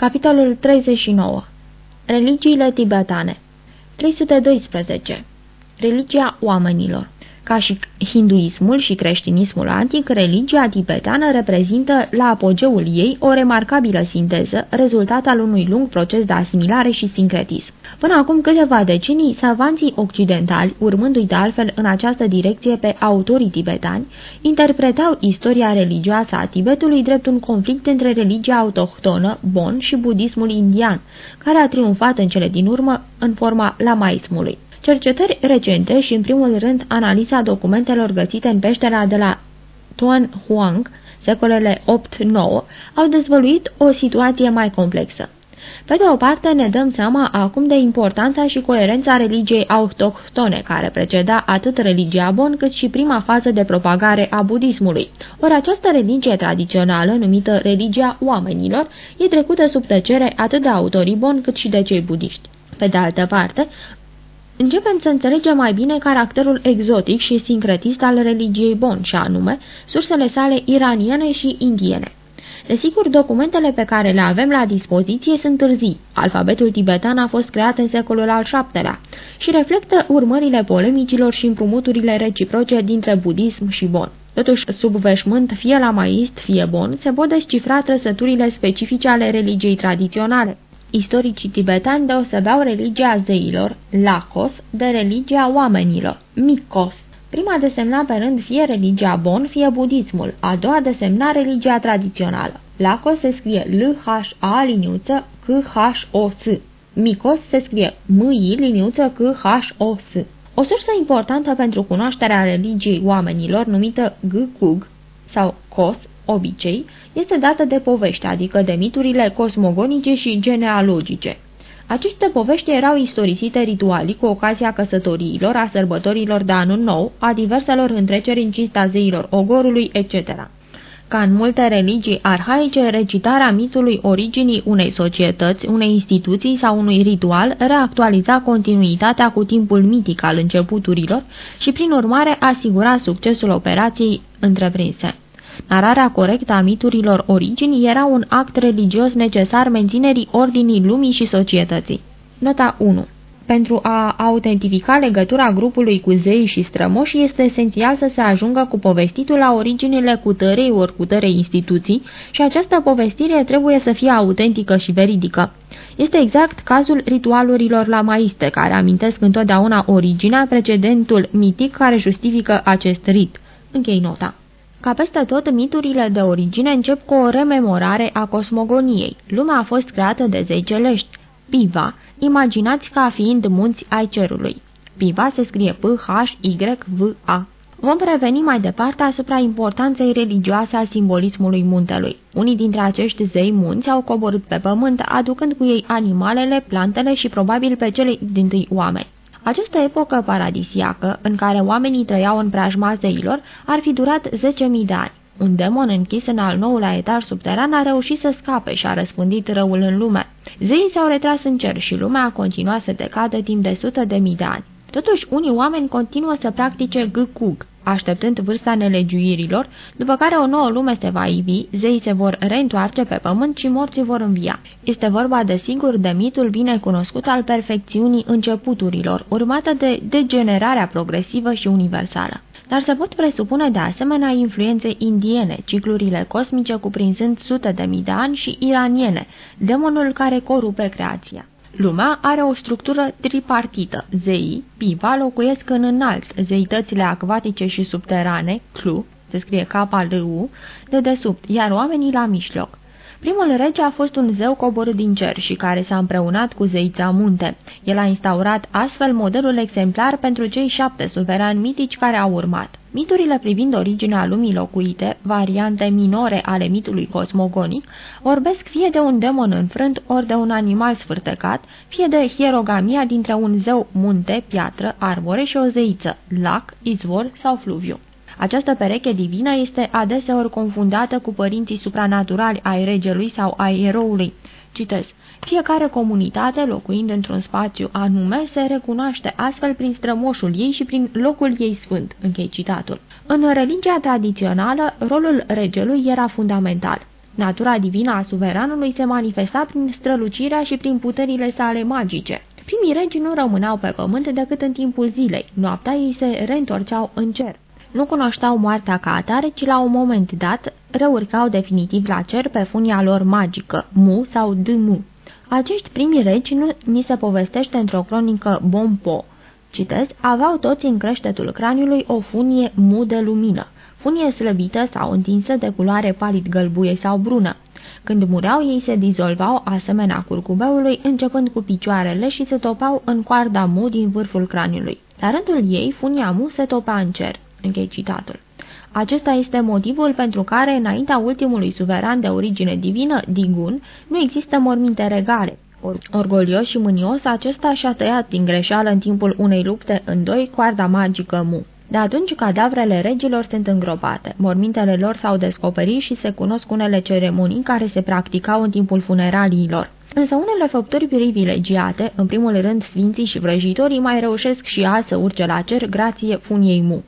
Capitolul 39 Religiile tibetane. 312 Religia oamenilor ca și hinduismul și creștinismul antic, religia tibetană reprezintă la apogeul ei o remarcabilă sinteză, rezultat al unui lung proces de asimilare și sincretism. Până acum câteva decenii, savanții occidentali, urmându-i de altfel în această direcție pe autorii tibetani, interpretau istoria religioasă a Tibetului drept un conflict între religia autohtonă, Bon, și budismul indian, care a triumfat în cele din urmă în forma lamaismului. Cercetări recente și, în primul rând, analiza documentelor găsite în peștera de la Tuan Huang, secolele 8-9, au dezvăluit o situație mai complexă. Pe de o parte, ne dăm seama acum de importanța și coerența religiei autohtone, care preceda atât religia Bon cât și prima fază de propagare a budismului. Ori această religie tradițională, numită religia oamenilor, e trecută sub tăcere atât de autorii Bon cât și de cei budiști. Pe de altă parte, Începem să înțelegem mai bine caracterul exotic și sincretist al religiei Bon, și anume sursele sale iraniene și indiene. Desigur, documentele pe care le avem la dispoziție sunt târzii. Alfabetul tibetan a fost creat în secolul al VII-lea și reflectă urmările polemicilor și împrumuturile reciproce dintre budism și Bon. Totuși, sub veșmânt, fie la maist, fie bon, se pot descifra trăsăturile specifice ale religiei tradiționale. Istoricii tibetani deosebeau religia zeilor, Lacos, de religia oamenilor, Mikos. Prima desemna pe rând fie religia Bon, fie budismul, a doua desemna religia tradițională. Lacos se scrie L-H-A liniuță C-H-O-S. Mikos se scrie M-I liniuță C-H-O-S. O sursă importantă pentru cunoașterea religiei oamenilor, numită G-Kug sau Kos, obicei, este dată de povești, adică de miturile cosmogonice și genealogice. Aceste povești erau istorisite ritualii cu ocazia căsătoriilor, a sărbătorilor de anul nou, a diverselor întreceri în cinsta zeilor ogorului, etc. Ca în multe religii arhaice, recitarea mitului originii unei societăți, unei instituții sau unui ritual reactualiza continuitatea cu timpul mitic al începuturilor și, prin urmare, asigura succesul operației întreprinse. Nararea corectă a miturilor origini era un act religios necesar menținerii ordinii lumii și societății. Nota 1 pentru a autentifica legătura grupului cu zei și strămoși, este esențial să se ajungă cu povestitul la originile cutărei ori cutărei instituții și această povestire trebuie să fie autentică și veridică. Este exact cazul ritualurilor la maiste, care amintesc întotdeauna originea, precedentul mitic care justifică acest rit. Închei nota. Ca peste tot, miturile de origine încep cu o rememorare a cosmogoniei. Lumea a fost creată de zei celești. Piva, imaginați ca fiind munți ai cerului. Piva se scrie P-H-Y-V-A. Vom reveni mai departe asupra importanței religioase a simbolismului muntelui. Unii dintre acești zei munți au coborât pe pământ, aducând cu ei animalele, plantele și probabil pe cele dintâi oameni. Această epocă paradisiacă, în care oamenii trăiau în preajma zeilor, ar fi durat 10.000 de ani. Un demon închis în al nouălea etaj subteran a reușit să scape și a răspândit răul în lume. Zeii s-au retras în cer și lumea a continuat să decadă timp de sute de mii de ani. Totuși, unii oameni continuă să practice gâcug, așteptând vârsta nelegiuirilor, după care o nouă lume se va ivi, zeii se vor reîntoarce pe pământ și morții vor învia. Este vorba de sigur de mitul bine cunoscut al perfecțiunii începuturilor, urmată de degenerarea progresivă și universală. Dar se pot presupune de asemenea influențe indiene, ciclurile cosmice cuprinzând sute de mii de ani și iraniene, demonul care corupe creația. Lumea are o structură tripartită. Zeii, piva, locuiesc în înalt, zeitățile acvatice și subterane, clu, se scrie K-L-U, de desubt, iar oamenii la mijloc. Primul rege a fost un zeu coborât din cer și care s-a împreunat cu zeița munte. El a instaurat astfel modelul exemplar pentru cei șapte suverani mitici care au urmat. Miturile privind originea lumii locuite, variante minore ale mitului cosmogonic, vorbesc fie de un demon înfrânt, ori de un animal sfârtecat, fie de hierogamia dintre un zeu munte, piatră, arbore și o zeiță, lac, izvor sau fluviu. Această pereche divină este adeseori confundată cu părinții supranaturali ai regelui sau ai eroului. Citez. Fiecare comunitate, locuind într-un spațiu anume, se recunoaște astfel prin strămoșul ei și prin locul ei sfânt. Închei citatul. În religia tradițională, rolul regelui era fundamental. Natura divină a suveranului se manifesta prin strălucirea și prin puterile sale magice. Primii regi nu rămâneau pe pământ decât în timpul zilei. Noaptea ei se reîntorceau în cer. Nu cunoșteau moartea ca atare, ci la un moment dat reurcau definitiv la cer pe funia lor magică, Mu sau Dmu. Acești primi regi nu ni se povestește într-o cronică Bompo. Citez, aveau toți în creștetul craniului o funie mu de lumină, funie slăbită sau întinsă de culoare palid gălbuie sau brună. Când mureau, ei se dizolvau asemenea curcubeului, începând cu picioarele și se topau în coarda mu din vârful craniului. La rândul ei, funia mu se topa în cer. Închei citatul. Acesta este motivul pentru care, înaintea ultimului suveran de origine divină, Digun, nu există morminte regale. Orgolios și mânios, acesta și-a tăiat din greșeală în timpul unei lupte în doi coarda magică Mu. De atunci, cadavrele regilor sunt îngropate. Mormintele lor s-au descoperit și se cunosc unele ceremonii care se practicau în timpul funeraliilor. Însă unele făpturi privilegiate, în primul rând sfinții și vrăjitorii, mai reușesc și azi să urce la cer grație funiei Mu.